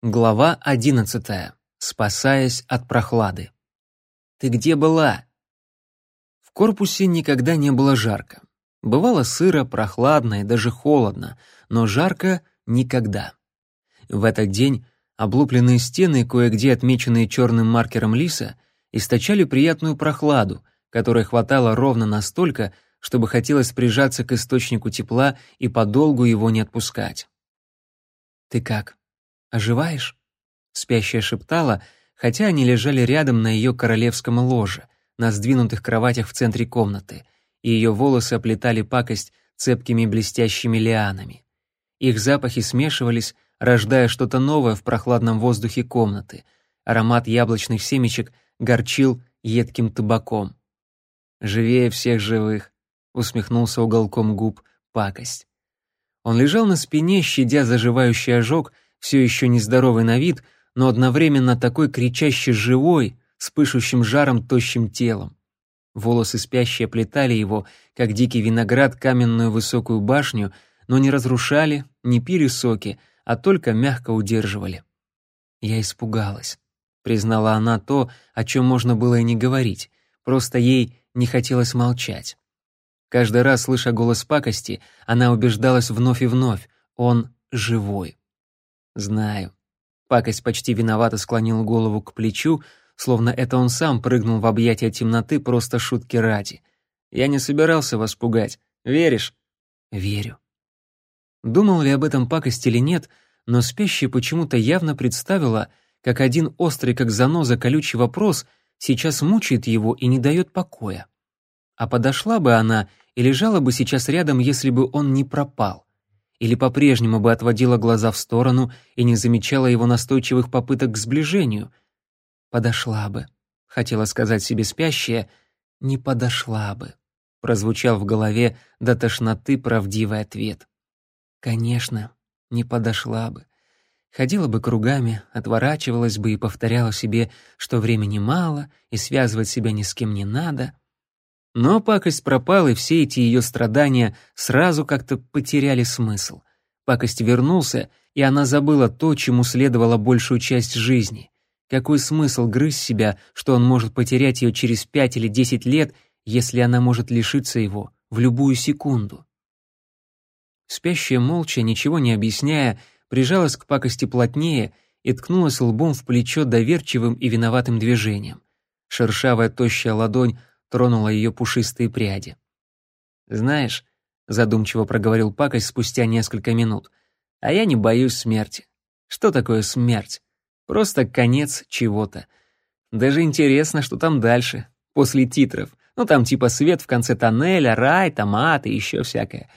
Глава одиннадцатая. Спасаясь от прохлады. «Ты где была?» В корпусе никогда не было жарко. Бывало сыро, прохладно и даже холодно, но жарко никогда. В этот день облупленные стены, кое-где отмеченные черным маркером лиса, источали приятную прохладу, которой хватало ровно настолько, чтобы хотелось прижаться к источнику тепла и подолгу его не отпускать. «Ты как?» Оживаешь?» Спящая шептала, хотя они лежали рядом на ее королевском ложе, на сдвинутых кроватях в центре комнаты, и ее волосы оплетали пакость цепкими блестящими лианами. Их запахи смешивались, рождая что-то новое в прохладном воздухе комнаты. Аромат яблочных семечек горчил едким табаком. «Живее всех живых», — усмехнулся уголком губ пакость. Он лежал на спине, щадя заживающий ожог, все еще нездоровый на вид, но одновременно такой кричащий живой, с пышущим жаром тощим телом. Волосы спящие оплетали его, как дикий виноград, каменную высокую башню, но не разрушали, не пили соки, а только мягко удерживали. «Я испугалась», — признала она то, о чем можно было и не говорить, просто ей не хотелось молчать. Каждый раз, слыша голос пакости, она убеждалась вновь и вновь — он живой. Знаю. Пакость почти виновато склонил голову к плечу, словно это он сам прыгнул в объятия темноты просто шутки ради. Я не собирался вас пугать. Веришь? Верю. Думал ли об этом пакость или нет, но спящая почему-то явно представила, как один острый как заноза колючий вопрос сейчас мучает его и не дает покоя. А подошла бы она и лежала бы сейчас рядом, если бы он не пропал или по-прежнему бы отводила глаза в сторону и не замечала его настойчивых попыток к сближению. «Подошла бы», — хотела сказать себе спящая, — «не подошла бы», — прозвучал в голове до тошноты правдивый ответ. «Конечно, не подошла бы. Ходила бы кругами, отворачивалась бы и повторяла себе, что времени мало и связывать себя ни с кем не надо». Но пакость пропала, и все эти ее страдания сразу как-то потеряли смысл. Пакость вернулся, и она забыла то, чему следовало большую часть жизни. Какой смысл грызть себя, что он может потерять ее через пять или десять лет, если она может лишиться его в любую секунду? Спящая молча, ничего не объясняя, прижалась к пакости плотнее и ткнулась лбом в плечо доверчивым и виноватым движением. Шершавая тощая ладонь тронула ее пушистые пряди. «Знаешь», — задумчиво проговорил пакость спустя несколько минут, «а я не боюсь смерти. Что такое смерть? Просто конец чего-то. Даже интересно, что там дальше, после титров. Ну, там типа свет в конце тоннеля, рай, томаты, еще всякое.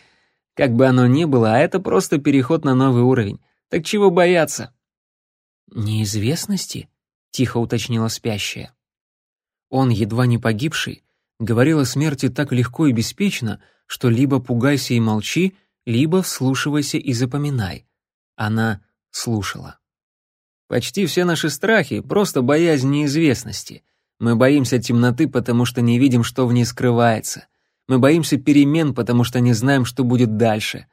Как бы оно ни было, а это просто переход на новый уровень. Так чего бояться?» «Неизвестности?» — тихо уточнила спящая. Он, едва не погибший, говорил о смерти так легко и беспечно, что либо пугайся и молчи, либо вслушивайся и запоминай. Она слушала. Почти все наши страхи — просто боязнь неизвестности. Мы боимся темноты, потому что не видим, что в ней скрывается. Мы боимся перемен, потому что не знаем, что будет дальше.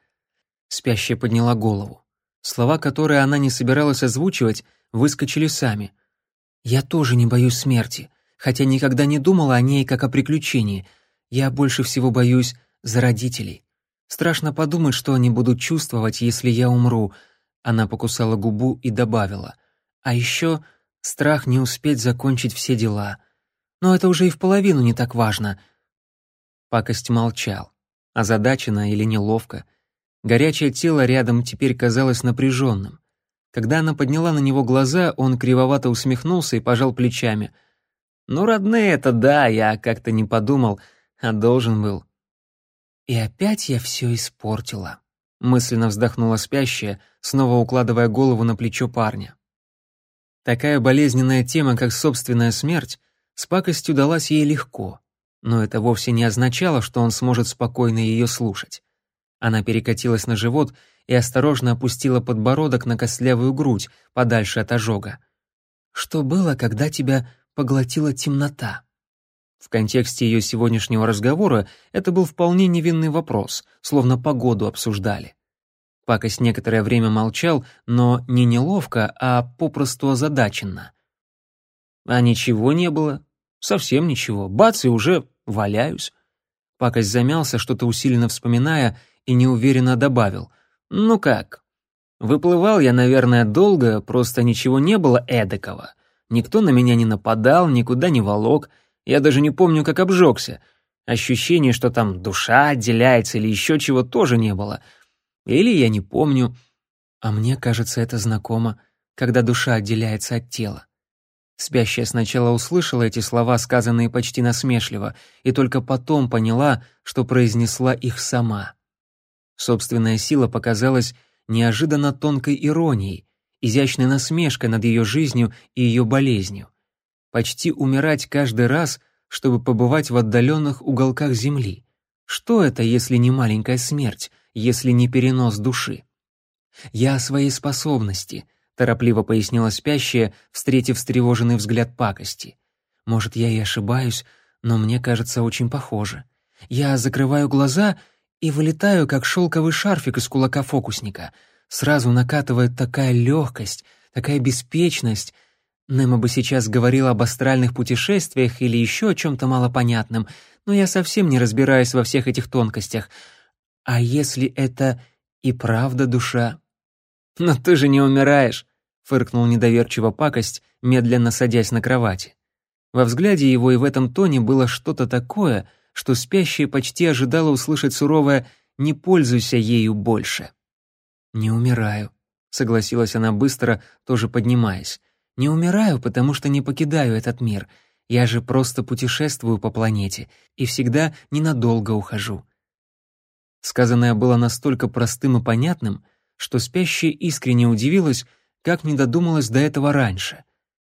Спящая подняла голову. Слова, которые она не собиралась озвучивать, выскочили сами. «Я тоже не боюсь смерти хотя никогда не думала о ней как о приключении. Я больше всего боюсь за родителей. Страшно подумать, что они будут чувствовать, если я умру. Она покусала губу и добавила. А еще страх не успеть закончить все дела. Но это уже и в половину не так важно. Пакость молчал, озадаченно или неловко. Горячее тело рядом теперь казалось напряженным. Когда она подняла на него глаза, он кривовато усмехнулся и пожал плечами — ну, родные это да, я как-то не подумал, а должен был. И опять я все испортила. Мысленно вздохнула спящая, снова укладывая голову на плечо парня. Такая болезненная тема, как собственная смерть, с пакостью далась ей легко, но это вовсе не означало, что он сможет спокойно ее слушать. Она перекатилась на живот и осторожно опустила подбородок на костлявую грудь, подальше от ожога. «Что было, когда тебя поглотила темнота. В контексте ее сегодняшнего разговора это был вполне невинный вопрос, словно погоду обсуждали. Пакость некоторое время молчал, но не неловко, а попросту озадаченно. А ничего не было. Совсем ничего. Бац, и уже валяюсь. Пакость замялся, что-то усиленно вспоминая, и неуверенно добавил. «Ну как? Выплывал я, наверное, долго, просто ничего не было эдакого. Никто на меня не нападал, никуда не волок. Я даже не помню, как обжегся. Ощущение, что там душа отделяется или еще чего, тоже не было. Или я не помню. А мне кажется, это знакомо, когда душа отделяется от тела. Спящая сначала услышала эти слова, сказанные почти насмешливо, и только потом поняла, что произнесла их сама. Собственная сила показалась неожиданно тонкой иронией, изящной насмешкой над ее жизнью и ее болезнью. Почти умирать каждый раз, чтобы побывать в отдаленных уголках земли. Что это, если не маленькая смерть, если не перенос души? Я о своей способности — торопливо пояснила спящая, встретив встревоженный взгляд пакости. Может, я и ошибаюсь, но мне кажется очень похоже. Я закрываю глаза и вылетаю, как шелковый шарфик из кулака фокусника. Сразу накатывает такая легкость, такая беспечность. Немо бы сейчас говорил об астральных путешествиях или еще о чем-то малопонятном, но я совсем не разбираюсь во всех этих тонкостях. А если это и правда душа? Но ты же не умираешь фыркнул недоверчиво пакость, медленно садясь на кровати. Во взгляде его и в этом тоне было что-то такое, что спящая почти ожидала услышать суровое «не пользуйся ею больше». «Не умираю», — согласилась она быстро, тоже поднимаясь. «Не умираю, потому что не покидаю этот мир. Я же просто путешествую по планете и всегда ненадолго ухожу». Сказанное было настолько простым и понятным, что спящая искренне удивилась, как не додумалась до этого раньше?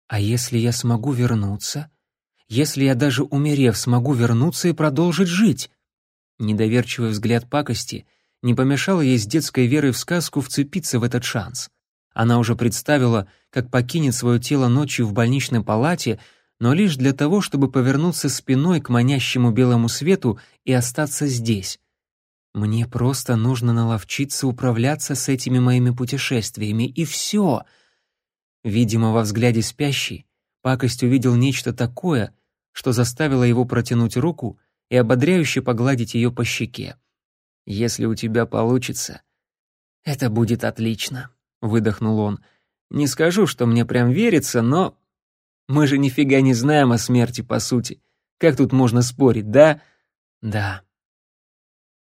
А если я смогу вернуться? Если я даже умерев смогу вернуться и продолжить жить? Недоверчивый взгляд пакости не помешал ей с детской верой в сказку вцепиться в этот шанс. Она уже представила, как покинет свое тело ночью в больничной палате, но лишь для того, чтобы повернуться спиной к манящему белому свету и остаться здесь. Мне просто нужно наловчиться управляться с этими моими путешествиями, и все. Видимо, во взгляде спящей пакость увидел нечто такое, что заставило его протянуть руку и ободряюще погладить ее по щеке. «Если у тебя получится, это будет отлично», — выдохнул он. «Не скажу, что мне прям верится, но мы же нифига не знаем о смерти, по сути. Как тут можно спорить, да?» «Да»,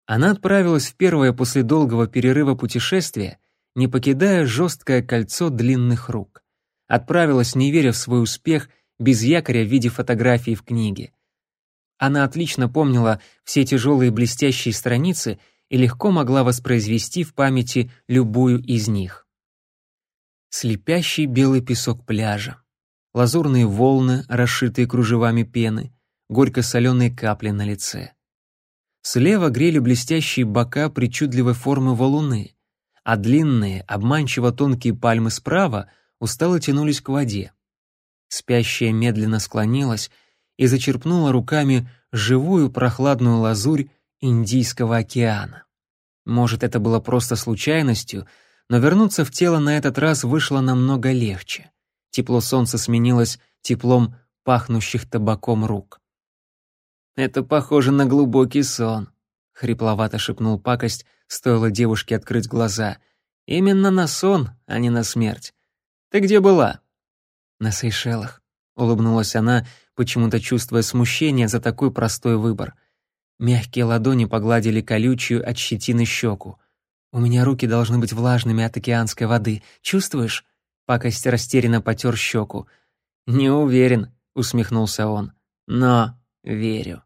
она отправилась в первое после долгого перерыва путешествие, не покидая жесткое кольцо длинных рук. Отправилась, не веря в свой успех, без якоря в виде фотографий в книге. Она отлично помнила все тяжелые блестящие страницы и легко могла воспроизвести в памяти любую из них. Слепящий белый песок пляжа, лазурные волны, расшитые кружевами пены, горько-соленые капли на лице — Слева грели блестящие бока причудливой формы валуны, а длинные, обманчиво тонкие пальмы справа устало тянулись к воде. Спящая медленно склонилась и зачерпнула руками живую прохладную лазурь Индийского океана. Может, это было просто случайностью, но вернуться в тело на этот раз вышло намного легче. Тепло солнца сменилось теплом пахнущих табаком рук. Это похоже на глубокий сон, хрипловато шепнул пакость, стоило девушке открыть глаза. Именно на сон, а не на смерть. Ты где была? На Сейшелах, улыбнулась она, почему-то чувствуя смущение за такой простой выбор. Мягкие ладони погладили колючую от щетины щеку. У меня руки должны быть влажными от океанской воды. Чувствуешь? Пакость растерянно потер щеку. Не уверен, усмехнулся он. Но верю.